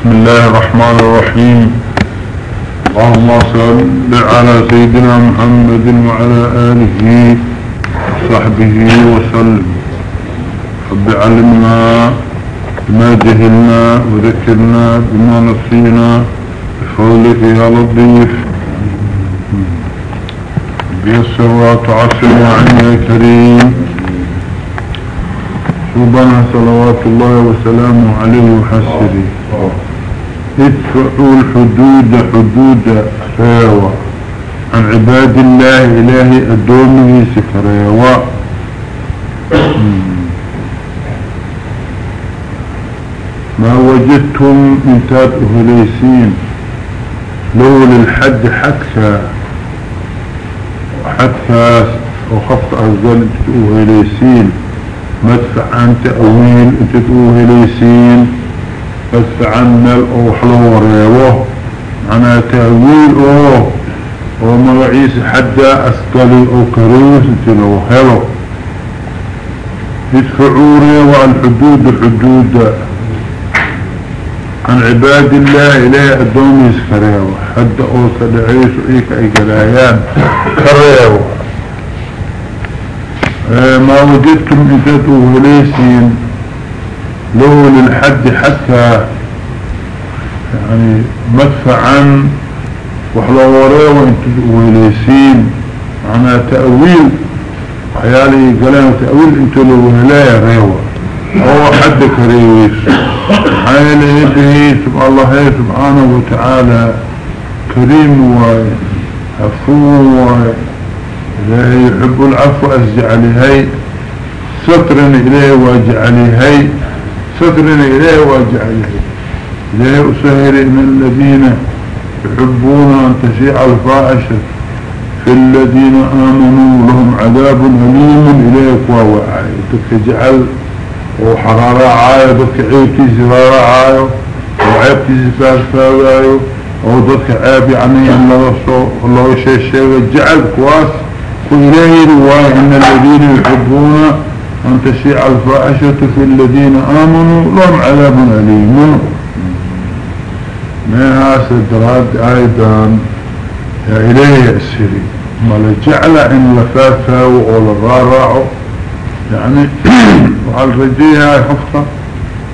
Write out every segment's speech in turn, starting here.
بسم الله الرحمن الرحيم. اللهم صل على سيدنا محمد وعلى آله وصحبه وسلم. رب علمنا بما جهلنا وذكرنا بما نصينا بفضلك يا لطيف. بيسر وتعسر وعنا يا كريم. سبحانه صلوات الله وسلامه عليه وحسره. ادفعوا الحدود حدود ريوة عن عباد الله إلهي أدومه سكريوة ما وجدتم انتاد أهليسين. لو للحد حتى حتى وخفت أفضل أهليسين. مدفع عن تأويل أهليسين. مال أو حلو وريوه معنى تأويل أوه ومرعيس حتى أسقلي أو كروس انت لو هلو. يدفعوا ريوة الحدود الحدود عن عباد الله إليه أدومي سكريوه حد أوصى لعيش إيك أي قلايان كريوه ما وجدتم إنتاتوا هليسين له للحد حتى يعني مدفعا وحلووريه وانتوا هليسين معنى تأويل. حيالي قلان تأويل أنتوا له هلايا ريوة هو حد كريويس. حيالي به سبحانه الله سبحانه وتعالى كريم وعفو إلهي يحب العفو أسجعلي سترا إليه واجعلي سترا إليه واجعلي إلهي أسهر إن الذين يحبون أن تشيع الفاحشة في الذين آمنوا لهم عذاب أليم إليك وهو عاية جعل وحرارة عاية دك عيبتي زرارة عاية وعيبتي زفاف فاوايو ودك عيب يعني الله شيء شيء. جعل كواس وإلهي رواية إن الذين يحبون أن تشيع الفاحشة في الذين آمنوا لهم عذاب أليم. ما سدرات أيضا؟ يا إلهي السري ما لجعل إن لفافة وقول الرارع. يعني وعلى رجيها حفظة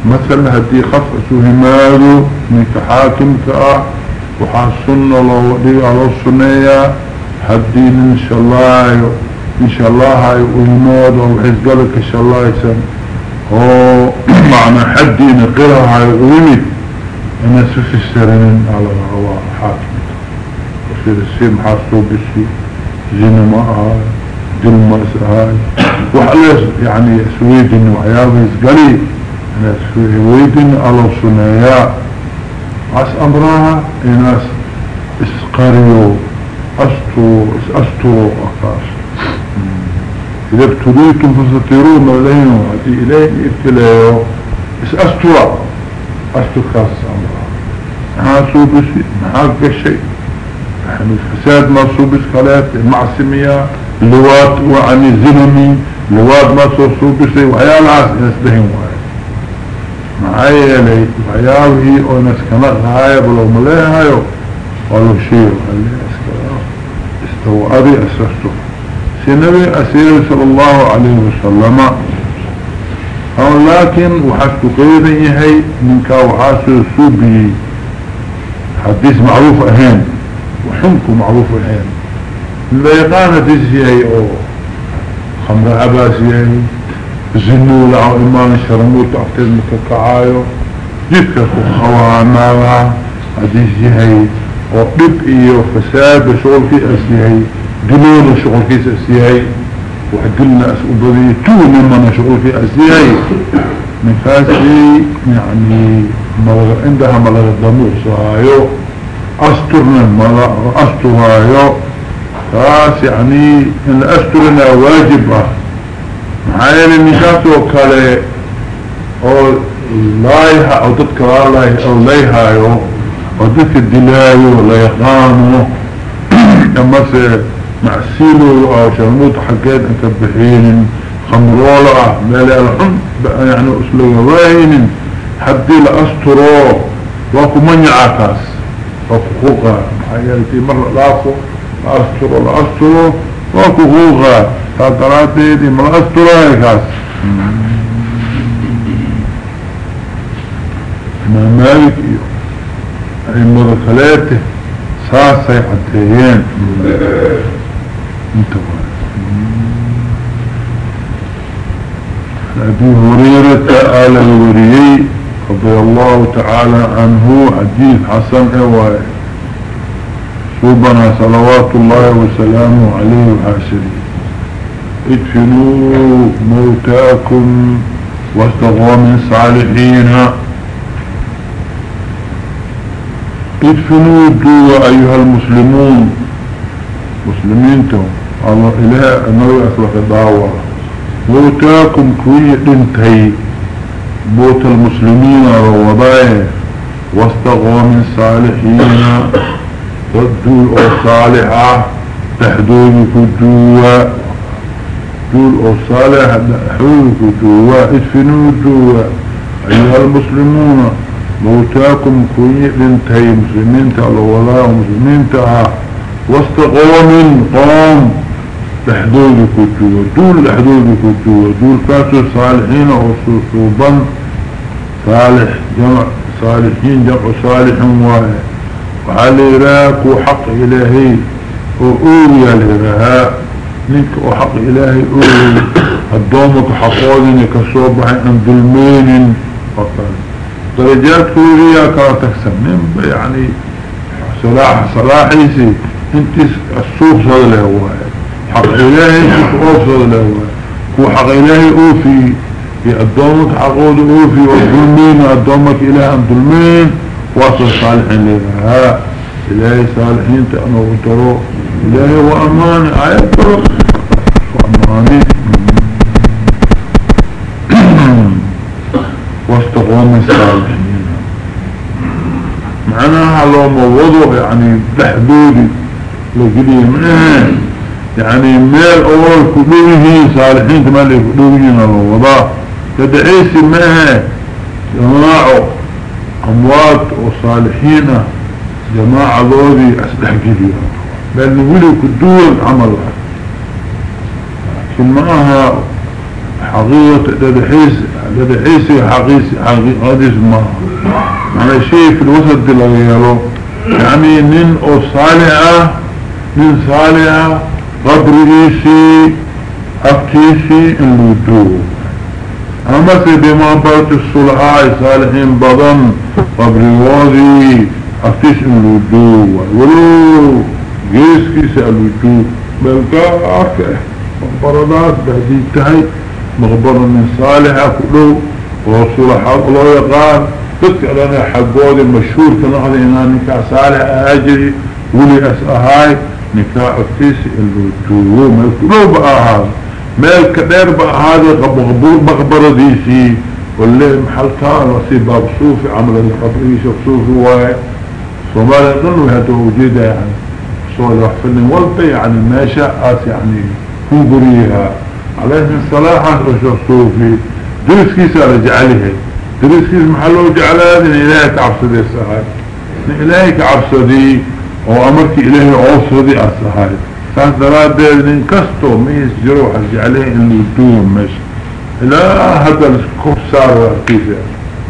مثل هدي همادو من كحاكم كأه وحاسن الله ودي على السنية. حدين إن شاء الله إن شاء الله هاي ويمود وحزقلك إن شاء الله يسم هو معنى حدين قرها هاي ويمد أنا سفي السرين على الرواء حاكم. وصير السيم حاسو بسي زينما هاي دلمس هاي وحلس يعني سويدن وعياب يزقلي أنا سويدن على الصنايا عس أمرها إناس إسقريو. أستو أستو أقاس. إذا ابتليتم فسترون إليهم هذه إليه ابتلايو بس أستوى أستو خاص أمرها ناسو بس محاق الشيء يعني الفساد ناسو بس خلاف المعصمية لوات وعني الزنمي لوات ناسو بس وعيال عاس يسدهم وعيال معايا لي وعياله وناس كنات هاي بلو ملاها هايو ولو شيء استوى أبي أسسته سنبي أسير صلى الله عليه وسلم. أو لكن وحسك قيدا يهي منك وحاسو سوبي. حديث معروف أهين وحنك معروف أهين. لا يقانا تسيهي أو خمر عباسيهي زنو لعو إيمان شرموت أفتد مككعايو جدك خوانا حديث يهي وقب إيه وفساد وشغل في أسيهي دلون شغل في أسيهي وحدلنا أسئبضي تون من شغل في أسيهي من فاسي يعني ملغ عندها ملغ الدموع صهايو أسترنا ملغ أسترهايو فاس يعني إن أسترنا واجبة. معايا للنساس وكالي. أو لايها أو تذكر الله أو لايهايو ودك الدلايو ولا يقانو أما سي معسيلو أو شرموت حقيت أنت بحين خمرولة مالي الحم يعني اسلوه واين حدي لأسترو وكو من يعاكاس خوغا حيالتي مرة لافو لأسترو لأسترو وكو خوغا تاتراتي دي مرة أسترو هيكاس ما مالك إيو؟ أي مدخلاته ساسي عديين أنتوا أبي هريرة آل الوريي رضي الله تعالى عنه حديث حسن إواي سوبنا صلوات الله وسلامه عليه وحاشري ادفنوا موتاكم واستغوا من صالحين ادفنوا دوا أيها المسلمون. مسلمين تو. الله إله النبي أسلق دعوة. موتاكم كوية انتهي. موت المسلمين روضايا واستغوا من صالحين ودول أو صالحة تحدوني دول أو صالح تحدوني كدوا ادفنوا دوا أيها المسلمون موتاكم كوية انتهي. مسلمين تعالوا ولا ومسلمين تعالوا واستغوا من قوم. لحدود كتوة دول لحدود كتوة دول كاسو صالحين وصوصوبا صالح جمع صالحين جمع صالح واحد. وعلى راك وحق إلهي؟ وأولي لرها نك وحق إلهي أولي. الدومك حقودني كصوبح عن ظلمين فقال درجات كوريا كارتكسن يعني صلاح صلاحيسي انت السوق صدى له واحد حق إلهي أوفر له هو. حق إلهي أوفي في الدومك حقود أوفي والظلمين الدومك إله الظلمين واصل صالحين لها. إلهي صالحين تأنوا وتروا إلهي وأمان آيات تروا وأماني واستقوام الصالحين. معناها لو موضوع يعني لحدودي لقليه منه يعني ميل أول كدوه صالحين تمالي كدوهين الوضاء تدعيسي معها جماعة أموات وصالحين جماعة ذولي أسلح جديد بل نقولي كدوه عمل. لكن معها حقيقة تدعيسي حقيقي حقيقي معها معنى شيء في الوسط دي لغيره يعني نين أو صالحة نين صالحة قبريسي أفتيسي اللودو أما في بمنبرة الصلحاء صالحين بضن قبريوازي أفتيس اللودو ولو جيس كيس اللودو بلقى أكه مقبرات بهدي تهي. مقبرة من صالحة كله وصلحاء الله يقال. تذكر أنا حقودي مشهور كنقضي إناني كصالح أجري. ولي أسأهاي. نكاح افتيس اللي توهو ملكلو بقى هذا؟ مالك دير بقى هذا مغبرة ديسي واللي محلتان وصي باب صوفي عمل القبريش صوفي واي. صومالي هذا وجيدة يعني. صوالي وحفلني والبي يعني ما شاءت يعني كوبريها عليه من صلاحة رشو صوفي. درس كيس رجع عليه درس كيس محلو جعلها إن إلهي تعبصدي السهاي إن إلهي تعبصدي وأمرك إلهي عوصدي أصحاب ساس دراد من كستو ميس جروح عليه إنه يدوم مش. لا هذا الكف صار وارتيفة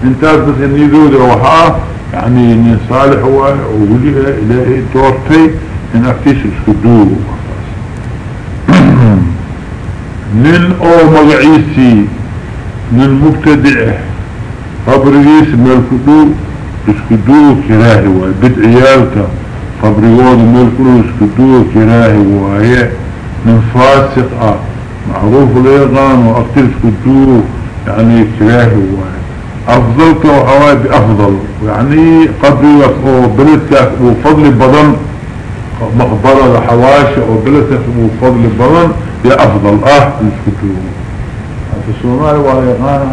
انت بس ان يدود روحاه يعني ان صالح هو وولي إلهي تورتي إن اكتيس اسكدوه نن أو مقعيسي نن مبتدع فبرغيس ملكدو اسكدوه كراهي وبدعيالك قبريوض ميل كله اسكدوه كراهي وهي من فاسق آه. معروف ليغان واقتل اسكدوه يعني كراهي وهي. افضلك وحوائي بافضل يعني قبريوك أو بلدك وفضل بدن مقبرة حواشي أو بلدك وفضل بدن يا أفضل آه الاسكدوه في الصومالي وليغان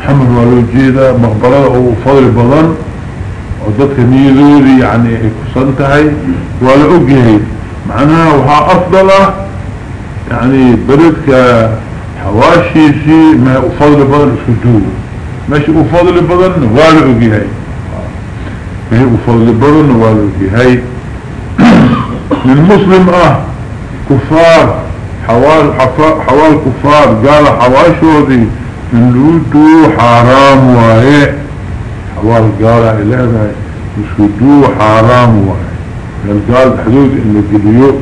محمد والوجيدة مقبرة وفضل بدن وددك ميدودي يعني كسنتهي ولا أقهي معناها وها أفضله يعني بردك حواشيسي ما أفضل بدن اسكدوه ماشي أفضل بدن ولا أقهي هي أفضل بدن والهي من مسلم أه كفار حوال حوال كفار قال حواشو دي اللودو حرام وايه حوال قال إلى ذا يسودو حرام وايه قال قال حدود إن الجليو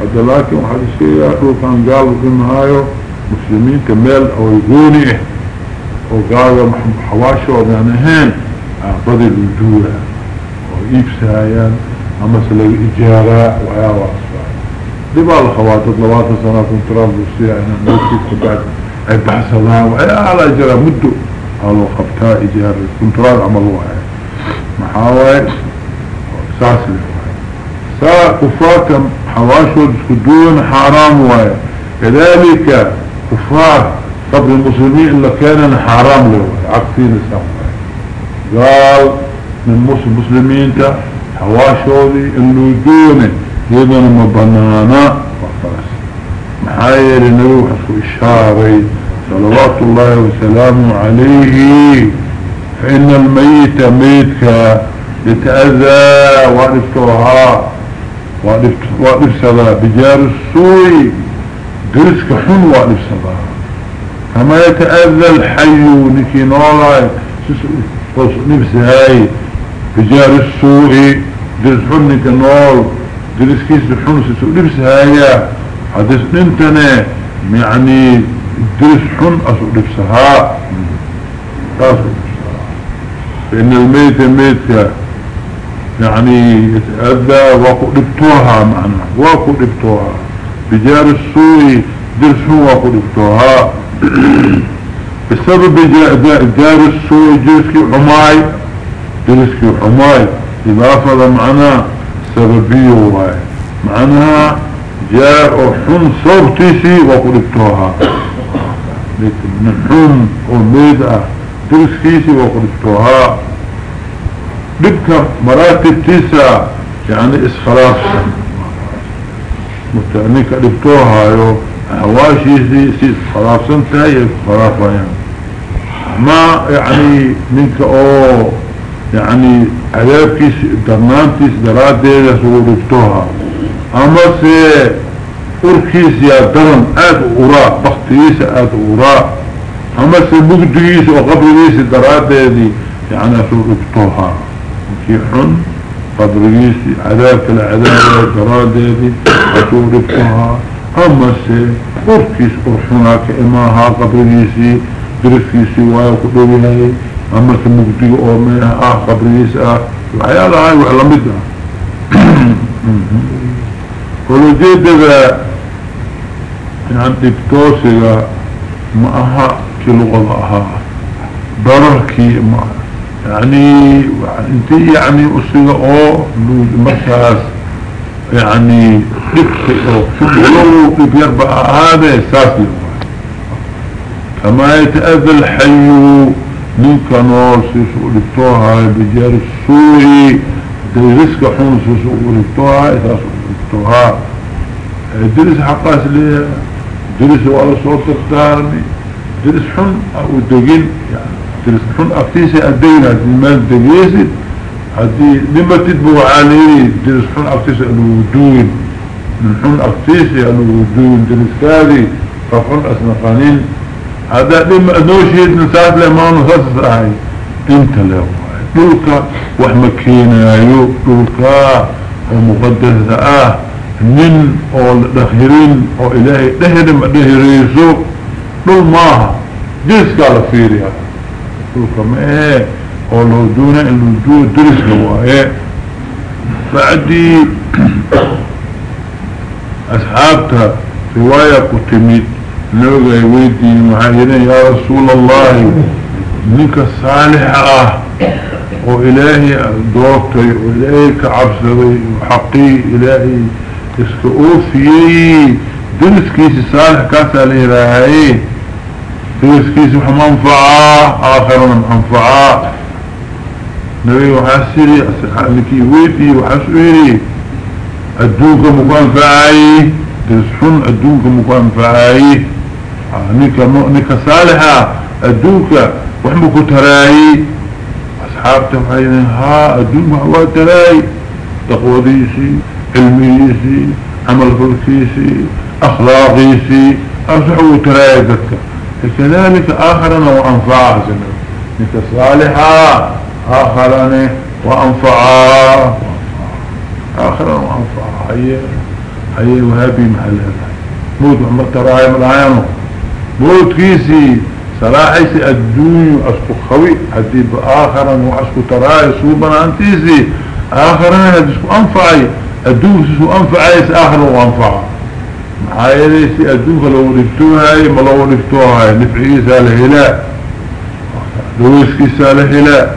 هذا لكن واحد الشيء يأخذ كان قال في النهاية مسلمين كمال أو يقوني وقال حواشو يعني هين. أعطي الوجوه وإيبسايا أما سلو إجارة ويا واسفا دبا الخواتط لواتا سنة كنترال روسيا أنا موتي كبعد أي بحثنا ويا على إجارة مدو. قالوا خبتها إجارة كنترال عملوها محاوي ساس لهم سا كفاكم حواشو دون حرام ويا كذلك كفار قبل المسلمين إلا كان حرام له عكسين السلام قال من المسلمين حواشودي إنه دونه يدنا مبنانا وقاس محايا لنروح في الشاري صلوات الله وسلامه عليه فإن الميت ميتك يتأذى وعرفتها وعرفتها بجار السوي درسك حن وعرفتها كما يتأذى الحي نكي نولاي نفسهاي بجار السوء درس حنك نول درس كيس حن سسوء نفسهاي. حدث انتنا يعني درس حن أسوء نفسها فإن الميت ميت يعني يتأذى وقو لبتوها معنا. وقو لبتوها بجار السوء درس حن وقو لبتوها بسبب جار السوء جرسكي حماي جرسكي حماي إضافة معنا سببية واي معناها جاء حن صوتيسي وقلبتوها من حن وميدة جرسكيسي وقلبتوها بك مراتب تيسا يعني اسخلاف متعنيك قلبتوها يو. هواشيسي سي اسخلاف سنتها اسخلافها يعني ما يعني منك أو يعني عذابكيس درنانتيس درادية سورفتوها أما سي اركيس يا درن اد اوراء بختيس اد اوراء أما سي مقدقيس وقبريس درادية يعني سورفتوها كي حن قبريس عذابك العذاب درادية سورفتوها أما سي أركيس ارحناك إماها قبريسي درسكيسي وايا كدوبيهاي أما سمقدي أو ميها آه قبريس آه وحيالا هاي ذا يعني دكتوسيغا معها كلغة أها ضرركي ما يعني انتي يعني اسيغا أو مركز يعني دكتي أو شبهلو بيربع هذا اساسي كما يتأذى الحي منك نور سيسو لبتوها بجار السوء درسك حون سيسو لبتوها إذا لبتوها درس حقاس ليه؟ درس وعلى صوت الثاني درس حن أو الدقين. يعني درس حن أفتيسي الدين هذه المال دقيسي هذه لما تدبوا عليه. درس حن أفتيسي الودوين من حن أفتيسي الودوين درس كاري. فحن أسنقانين. هذا لما نوشيد نساعد لما نصص أهي. انت له دولك وحمكينا يو دولك ومقدس آه من أو دخيرين أو إلهي دهر ما دهريسو دول ماها. جيس قال فيريا. دولك ما إيه أو لو دونا انو دو درس هو إيه بعدي اصحابتها رواية كتميت نوغا ويدي معاينة يا رسول الله منك صالح آه وإلهي دوكتي وإلهي كعبسوي وحقي إلهي اسكؤوفي دلس كيسي صالح كاسا لإلهي دلس كيسي محمنفعة آخرنا محمنفعة نبي وحاسري لكي ويدي وحسوري الدوك مكانفعي دلس حن الدوك مكانفعي نيكا, نيكا صالحة الدوكا وحمكو تراي أصحابته وحيدين ها الدنيا هو تلاي. تقوذيسي علميسي عمل فلكيسي أخلاقيسي أصحو تلاي ذكا. كذلك آخرنا وأنفعها سنة نك صالحا آخرنا وأنفعها آخرنا وأنفعها هي هي وهابي محل هذا. موت محمد تراعي ملايانه موت كيسي. صلاحيسي الدنيا أسكو خوي هدي بآخرا وأسكو تراعي صوبنا أنتيسي آخرا هدسكو أنفعي الدنيا سو أنفعي آخر وأنفعه محايليسي الدنيا لو نفتوها ما لو نفتوها نفعيسا لهلاء لويسكيسا لهلاء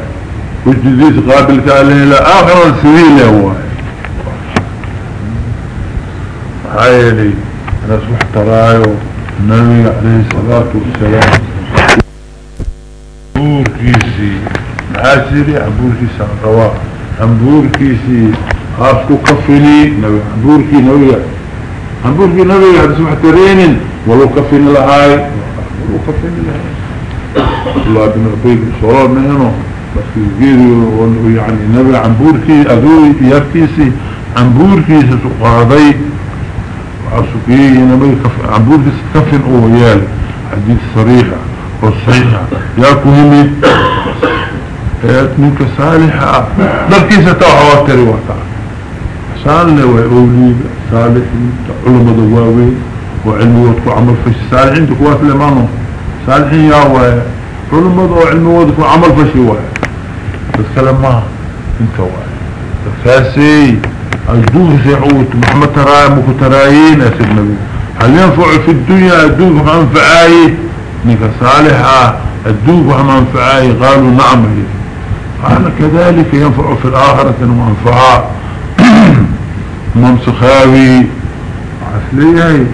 وجديس قابلك لهلاء آخرا سبيل هو محايلي أنا سبحت رايو النبي عليه الصلاة والسلام. عبوركيسي معاسري عبوركيسي عن عبوركيسي هاسكو كفني نبي عبوركي نبي عبوركي نبي هذا سبحة رينين ولو كفني لهاي ولو كفني لهاي الله بن ربيك صلاة منه بس يجيري يعني نبي عبوركي أذوي يركيسي عبوركيسي سقاضي وعسكي نبي عبوركيسي كفن أوهيال حديث صريحة ياكو همي منك صالحة. لكيسة توحواتري وطا صالح وأولي صالح علم دواوي وعلموتك وعمل فشي. صالحين تكوات لمانو صالحين ياوي علم وعلموتك وعمل فشي بس كلام ما انت واي فاسي الدوه سيعود محمد تراي مكترايين يا سيدنا هل ينفع في الدنيا الدوه منفعاي نك صالحة الدوب وهم انفعاي قالوا نعم. قال كذلك ينفع في الآخرة منفعا ممسخاوي عسلية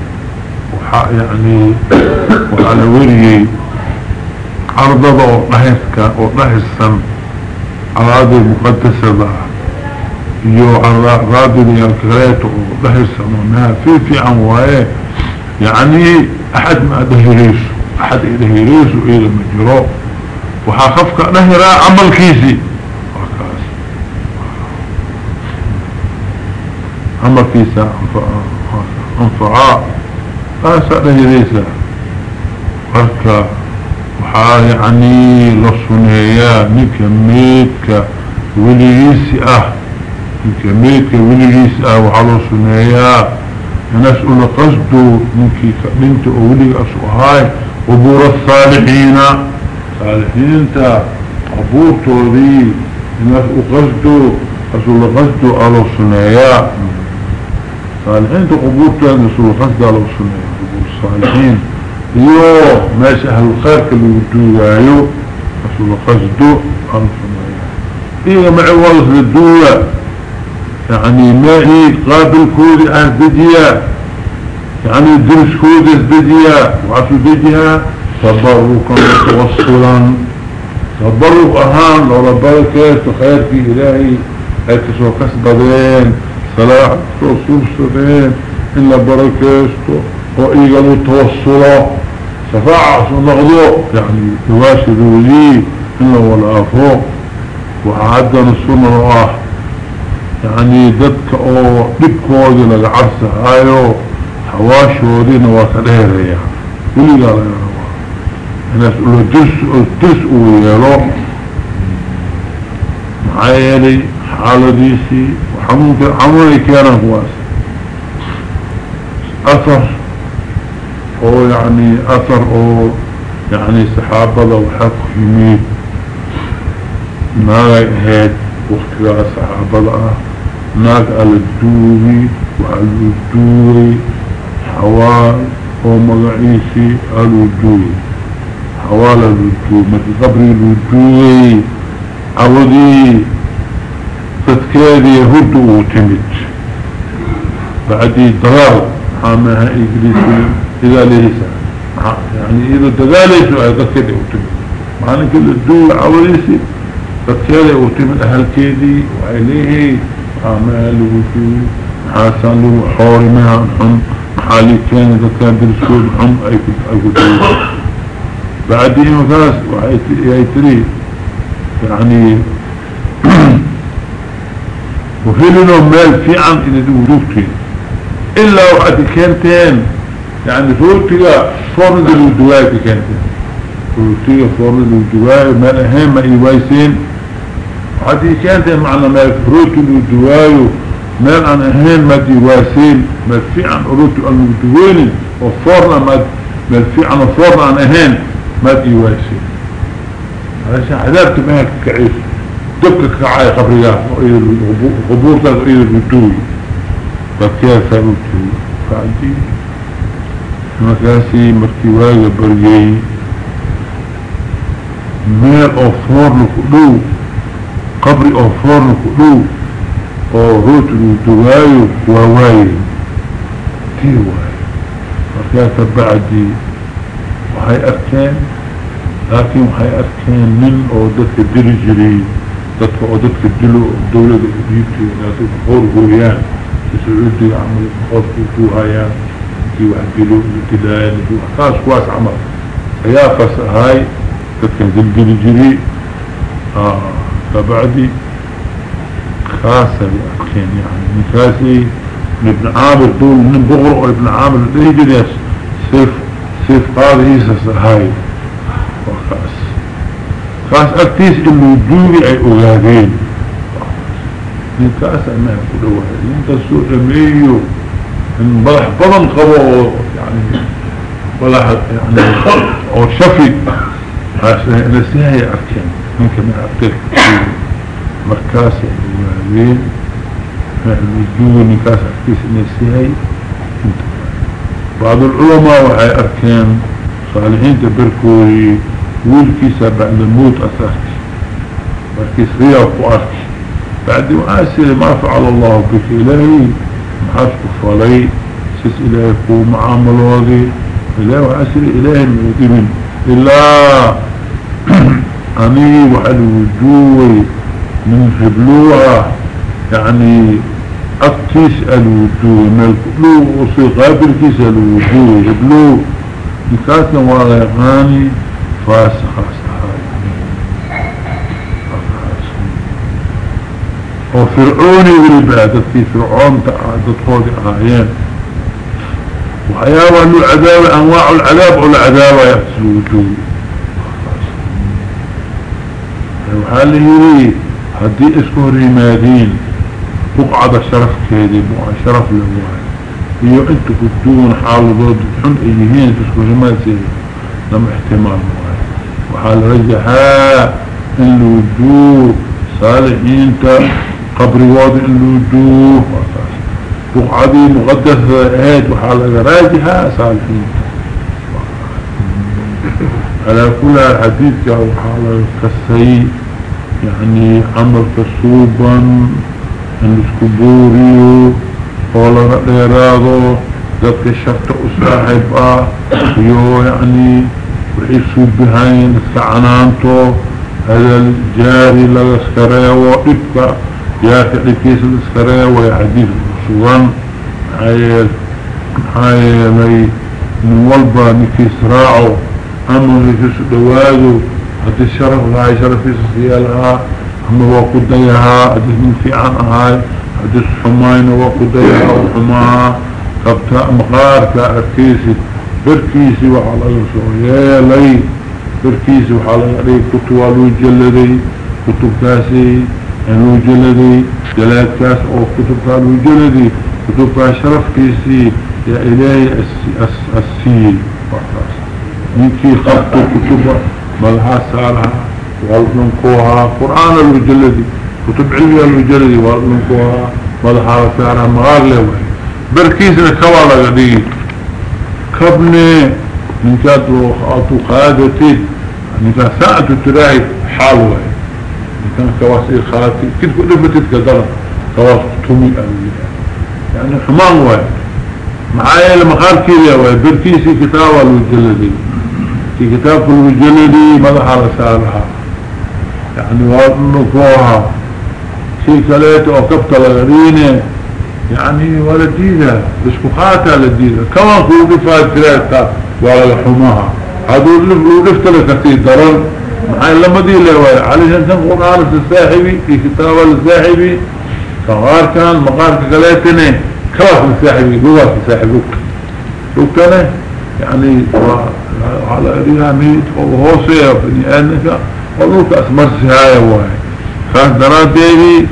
يعني وعلى وريي عرضة ونهسك ونهسا عرادي مقدسة يو عرادي الكريت ونهسا ونها في في عنوائه يعني أحد ما دهريش أحد إله يريس وإله مجرو. وحاقفك نهرا عمل كيسي وكاس. عمل كيسا انفعاء قاسا نهريسا وكا وحا يعني لصنهيا نيكا ميتك وليسي أه. نيكا ميتك وليسي أه. وحا لصنهيا الناس أولا قصدوا منك بنت أولي أسوهاي. قبور الصالحين. صالحين انت قبورتو ذي الناس أقصدوا أسولا قصدوا ألو صنايا صالحين قبورتو أسولا قصدوا ألو صنايا قبور الصالحين يو ماشي أهل الخير كاللي ودوغايو أسولا قصدوا ألو صنايا إيه معوالف للدولة يعني ما هي قابل كودي أهدجيا يعني درس كودي أهدجيا وعسو دجيا تبركا وتوصلا تبرك أهان لولا خير في إلهي هيكسو كسبدين صلاح رسول سبين إلا بركة وإيقلوا توصلا شفاعة نغضو يعني تواشدوا لي إلا والآفو وعدنا السنة رآه يعني ددك أو دبكودي لغا عرسة هايو حواشودينا وكدهريا ولي قال الناس قلوا درس درس ويالو معايلي حالة ديسي وحمونك حموني كيانا كواس أثر. أو يعني أثر أو يعني صحابة وحق يميد ما هيد وقتها صحابة ناك على الدوري وعلى الدوري. حوال ومغعيسي على الدوري حوال الدوري مثل قبري الدوري عودي. تذكاري هدو وتمت بعدي ضرار حامها إجليسي إذا ليس يعني إذا تغاليسوا تذكاري وتمت معنى كل الدوري عوديسي تذكاري وتمت أهل كيدي وعليه عمال وجوه حاسان له حوري منها حم محالي كان إذا كان برسول حم أي كتاب بعدين وكاس وعيتري يعني وفيلنو مال في عن إن الوروكتين إلا وقت كانتين يعني روتيا فرد الودواء كانتين روتيا فرد الودواء مال أهم إيوايسين وقت كانتين معنى مال فروت الودواء مال عن أهم ما ديواسين مال في عن روتي الودوين وفرنا مال في عن فرنا عن أهم ما ديواسين علشان عذابت مهك كعيش دبك كعاي قبريات غبور تاك وإيد الودوي فكيا سألوتي فعدي مكاسي مركواية بريي. ميل أو فورن كدو قبري أو فورن كدو أو روت الودواي وواي. تي واي؟ فكيا بعدي. وهي أركان؟ لكن وحي أركان من أو دك دل جري دك أو دك دلو الدولة الإبيبتي ناتو بخور هويان. تسعودي عمل بخور كوهايان كي واحد دلو الدلايان خاص كواس عمل. يا فس هاي دك دل دل جري آه فبعدي خاصة بأركان يعني نكاسي ابن عامر دول من بغر ابن عامر. الإيجريس سيف سيف قاضي إيساس هاي. وخاص. خاص اكتيس اللي دوبي أي اغادين من كاس انها كدوه إنت سوء اميو إن بلح بضن قبو يعني بلح يعني أو شفي. نسيها يا اركان ممكن من اركان مركاس الاغادين الوجوه نكاس اكتيس نسيها بعض العلماء وحي أركان صالحين تبركوري ويلكيسا بعد الموت أثرت مركيس ريا وقوارك بعد وآسر ما فعل الله بك إلهي محاسك فلي سيس إلهي كو معامل وضي إلهي وآسر إلهي المؤمن إلا أني وحل وجوه من هبلوها يعني أكتيس الوجوه من الكلو وصيغاب الكيس الوجوه هبلوه نكاتنا ولا يغاني فاسخ وفرعوني والبعدة في فرعون تقود آيان وحياوة العذاب أنواع العذاب والعذاب يحسن وجوه وحاله هدي اسكو ريمادين بقعد الشرف كيدي بقع الشرف للمعين يقعد تكدون حال ضد الحمد ايهين اسكو ريمادين لم احتمال معين وحال رجحا انو الدور صالح انت قبر واضح انو الدور بقعدي مغدث ايهات وحال رجحا صالح انت على كل الحديث يا حاله كالسيد يعني عمل كسوبا ان اسكبوريو ولا ديرادو ذاتك الشرط أصاحب يو يعني وحيسو بهاين اسكعنانتو هذا الجاري لغسكريو إبقى ياكي لكيس الاسكريو يا حديث السوان هاي هاي لي من والبا نكيس راعو أما نكيس دوادو هذا الشرف هاي شرفي سيالها. أما وقود ديها هذا من في عنها حدث حماين وقضيها وحماها. قبتا مقارك أركيسي. بركيسي وحال أغسو يا لي. بركيسي وحال أغري كتوى الوجلدي كتب كاسي الوجلدي جلاد كاس أو كتب الوجلدي كتب شرف كيسي. يا إلهي السيل يمكي خطو كتب ملها سالها والنكوها قرآن الوجلدي كتب علمي المجلدي وارنكوها مدحارة سعرها مغار له بركيسنا كوالا قديه كبني من كاتو خاطو خادتي من كان ساعة تراهي حالوه من كان كواسي خاتي كنت كل فتت كدرة كواس تومي يعني حمان واي معايا المخار كيريا واي بركيسي كتاب المجلدي. في كتاب المجلدي مدحارة سعرها يعني وارنكوها شيء كليته أو كبت لغرينه يعني ولا ديدة بس للديدة كمان كل دفاع ثلاثة ولا لحماها هذول اللي لفتلك كثير درن. معاي لما دي لهواي عليه انسان قرآن الساحبي. في كتاب الساحبي. فغار كان مقار كالاتني كلاس الساحبي. قوات الساحبي لوكتنا يعني على رياني وهوسي بني آدنك ولوك أسمر سهاية واحد. فاهدرات ديبي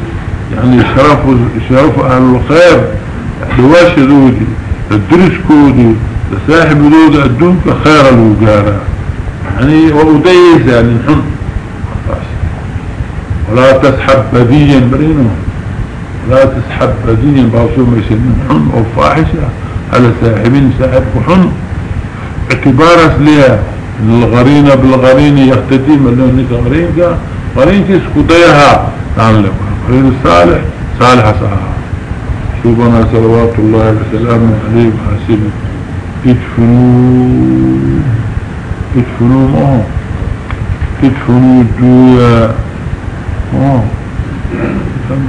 يعني شرف شرف أهل الخير دواش دودي الدرس كودي لساحب دود الدنك خير الوجارة يعني وأديس يعني نحن ولا تسحب بديا برينه. ولا تسحب بديا بأصول ميسين نحن وفاحشة على ساحبين ساحب حن. اعتبارس لها الغرينة بالغرينة يختدي ملون نيك غرينك اسكو ضيها تعلم غرين الصالح صالح صالح شوفنا صلوات الله وسلامه عليه وحاسبه ادفنوا ادفنوا آه ادفنوا الجوية آه كم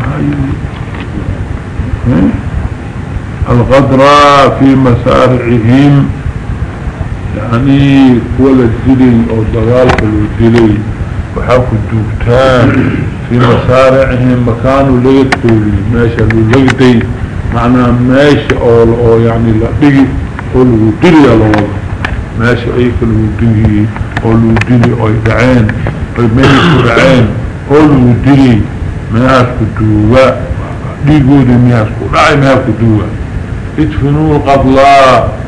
الغدراء في مسارعهم يعني كل الدلي أو دغالك الدلي وحاكوا الدوكتان في مسارعهم مكانوا ليكتولي ماشا للغدي معنى ماشي أو, يعني لقدي أو الودلي الوضع ماشي ايك الودلي أو الودلي أو يدعين أو ماشي دعين أو الودلي ماشي دواء ديقودي ماشي دعي ماشي دواء ادفنوا القبلاء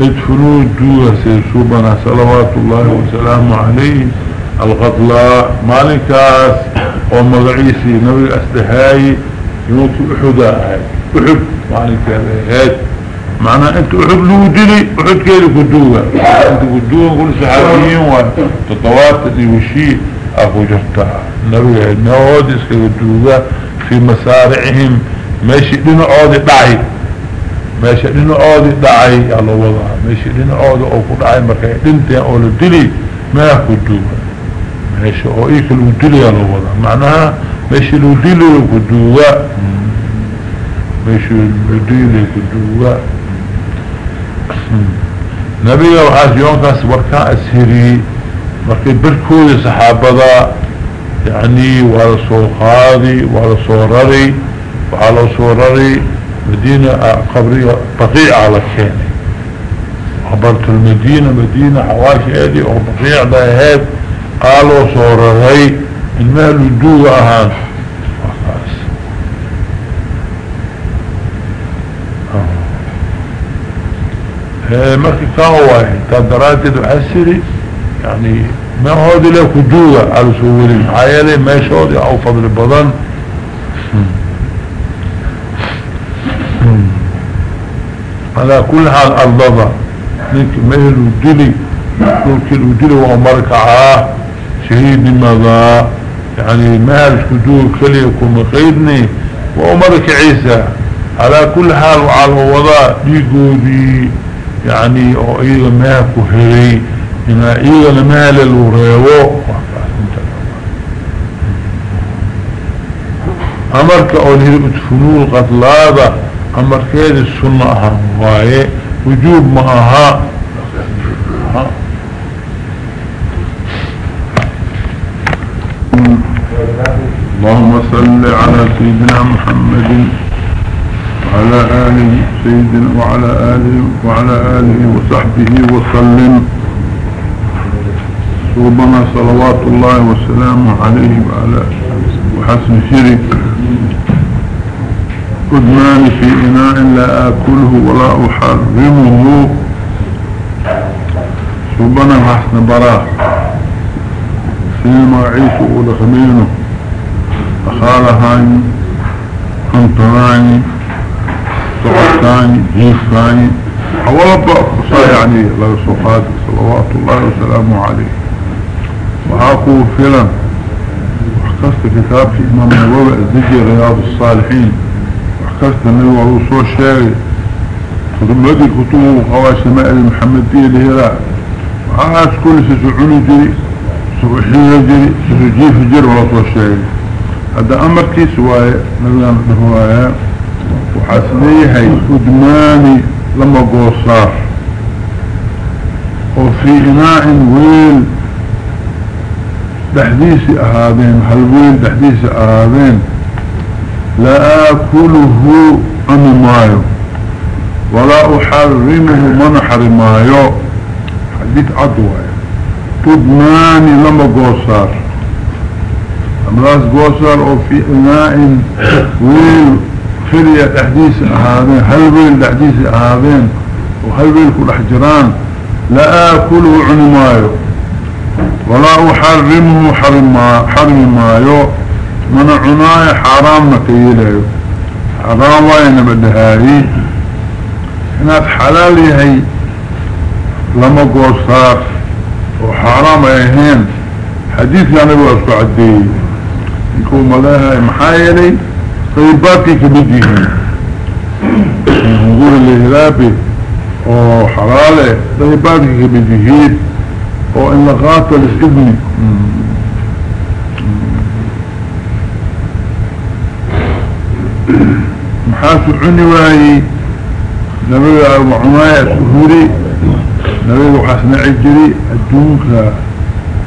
ادفنوا الدوة سيسوبنا صلوات الله وسلامه عليه. الغطلاء مالكاس ومغعيسي نبي أسدهاي يموت أحدا أحد مالكا هاد معنى أنت أحد لو دلي أحد كيلي كدوة أنت كدوة كل سحابيين وتطوات وشي. أبو جرتا نبي نود اسك كدوة في مسارعهم. ماشي لنا عودي ماشي لنا عودي ضعي الله وضع ماشي لنا عودي أو كدعي مركي دنتين أو لدلي ما كدوة ماشي أو ايك الودلي الله وضع معناها ماشي الودلي كدوة ماشي الودلي كدوة نبي وحاس يونكاس وركان اسهري مركي بركودي صحابة يعني وعلى صوخاذي وعلى صورري وعلى صورري مدينة قبرية بقيعة على لكيني عبرت المدينة مدينة حواش ايدي أو بقيع باهات قالوا صورة غي المال يدوه اهان آه. آه، وخاس مكي كاواهي تدراتي تحسري يعني ما هو دي لك ودوه على سوري عيالي ما شودي أو فضل البضان على كل حال الله نك مهل ودلي كل ودلي وأمرك. عاه شهيد ماذا يعني مهل شدوك يكون ومخيرني وأمرك عيسى. على كل حال وعلى وضع ديقودي يعني أو أيضا مهل كفري أنا أيضا مهل الوريوه أمرك أو نهرب تفنون قتلابه امرك هذه السنة اهم وايه وجوب معها اللهم صل على سيدنا محمد وعلى آله سيدنا وعلى آله وعلى آله وصحبه وسلم. صوبنا صلوات الله وسلامه عليه وعلى وحسن شرك قدمان في إناء لا آكله ولا أحرمه. صوبنا حسن براه سيما عيسو ولخمينه أخالهاني أنطراني سعطاني جيفاني. أولا بقصة يعني سبحانه صلوات الله وسلامه عليه. وعاقوا فلا وحكست كتاب في إمام نووي الذكي رياض الصالحين. النبي وعلو صور شاري. فضمدي كتوب وقواشماء المحمدية لهلا وعاش كل سسعوني جري سبحية جري سسجيف جري صور شاري. هذا أمر كيس واي نبي نهوايا وحسنيهي أدماني لما قوصار وفي إناء ويل دحديث أهابين هلوين دحديث أهابين؟ لا أكله أنا مايو. ولا أحرمه من حرمايو. حديث عدوى. تدماني لما قوصار أمراس قوصار أو في إناء ويل خلية تحديث أهابين هل ويل تحديث أهابين وهل ويل كل حجران؟ لا أكله عنمايو ولا أحرمه حرم مايو. من عناي حرام نكيله حرام وين بدهاي هناك حلال هي لما قوصار وحرام ايهين حديث يعني بأسكو عدي يكون ملاها محايلي. طيباتي كبديهين نقول اللي هلابي وحلالي طيباتي كبديهين وإن لغاته لإذني محاسو عني واي نبي وعناية سهوري نبي وحسنا عجري الدونك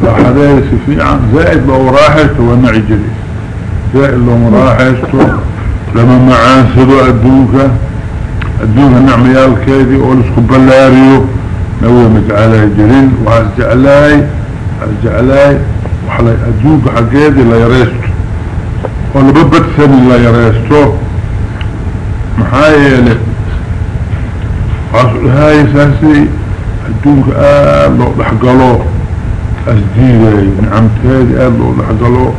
راحدين سفيعا زائد لو راحته وأنا عجري. زائد لو راحته لما معان سدو الدونك الدونك النعميال كيدي اولسكو بلاريو نوي مجعلاي جرين وهالجعلاي الجعلاي وحلاي الدونك حقيدي لا يريستو ولببت ثاني لا يريستو محايلة عصر هاي ساسي الدونك آل لو لحقلو. أسديدي نعمتهادي آل لو لحقلو.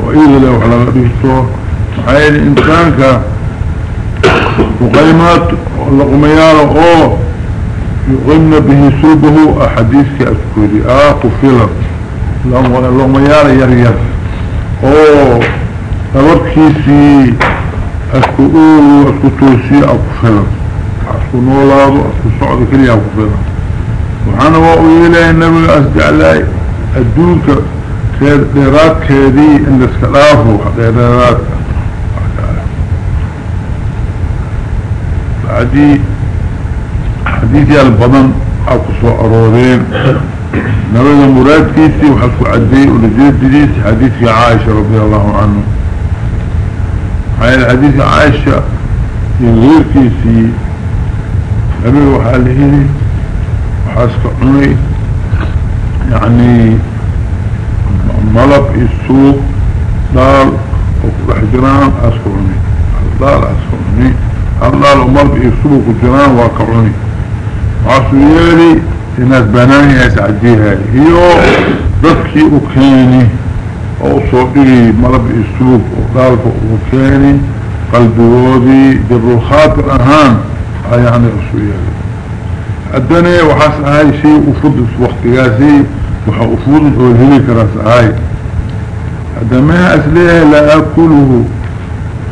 وإذا لو غريستو محايلة إنسانك. وقيمات اللقميارة أوه يغن به سلبه أحاديثك أسكوري آه قفلت. اللقميارة يرير أوه تبركيسي اسكو اولو اسكو توسي اكو فلم اسكو نولادو اسكو صعد كلي اكو فلم وحانا وقويلة النبي اسجعلاي الدونك ديرات كيدي إن اسكلافو ديرات بعدي حديثي البضن اكو سوء أرورين. نبي المراد كيسي وحسكو عدي ولجيد ديسي حديثي عائشة رضي الله عنه. هاي الحديث عائشة غير كيسي نبي وحاله وحاسك عني يعني ملب السوق دار وكل حجران اسك عني دار اسك عني الله وملب السوق وجران واقعني وعصو يالي الناس بناني اسعديها هيو ضدكي وكيني أو صوتي ملب السوق وقالك وكاني قلبي جبر الخاطر أهان. يعني رسولي الدنيا وحاس هاي شيء افضل وقت قاسي وحا افضل كراس هاي الدماء اسليه لا أكله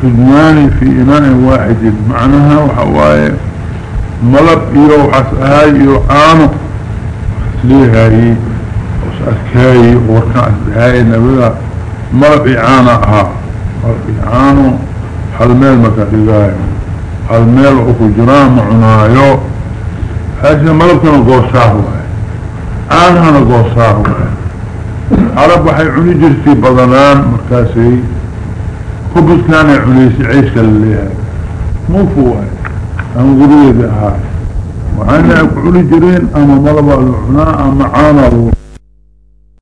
فدماني في إناء واحد. معناها وحواي ملب ايو وحاس هاي ايو عانو اسليه هاي. أسكاي وركان هاي نبدا مرب إعانة ها مرب إعانة هالميل مكاتباي هالميل وكو جرام عنايو هاشي مرب كانوا قوصاه آنها نقوصاه عرب وحي عني جرتي بضلان مركاسي خبز كان يعنيسي عيش كالليها. مو فوهي أنقريه بها وعنا يقعوني جرين أما ملبا العناء أما عانا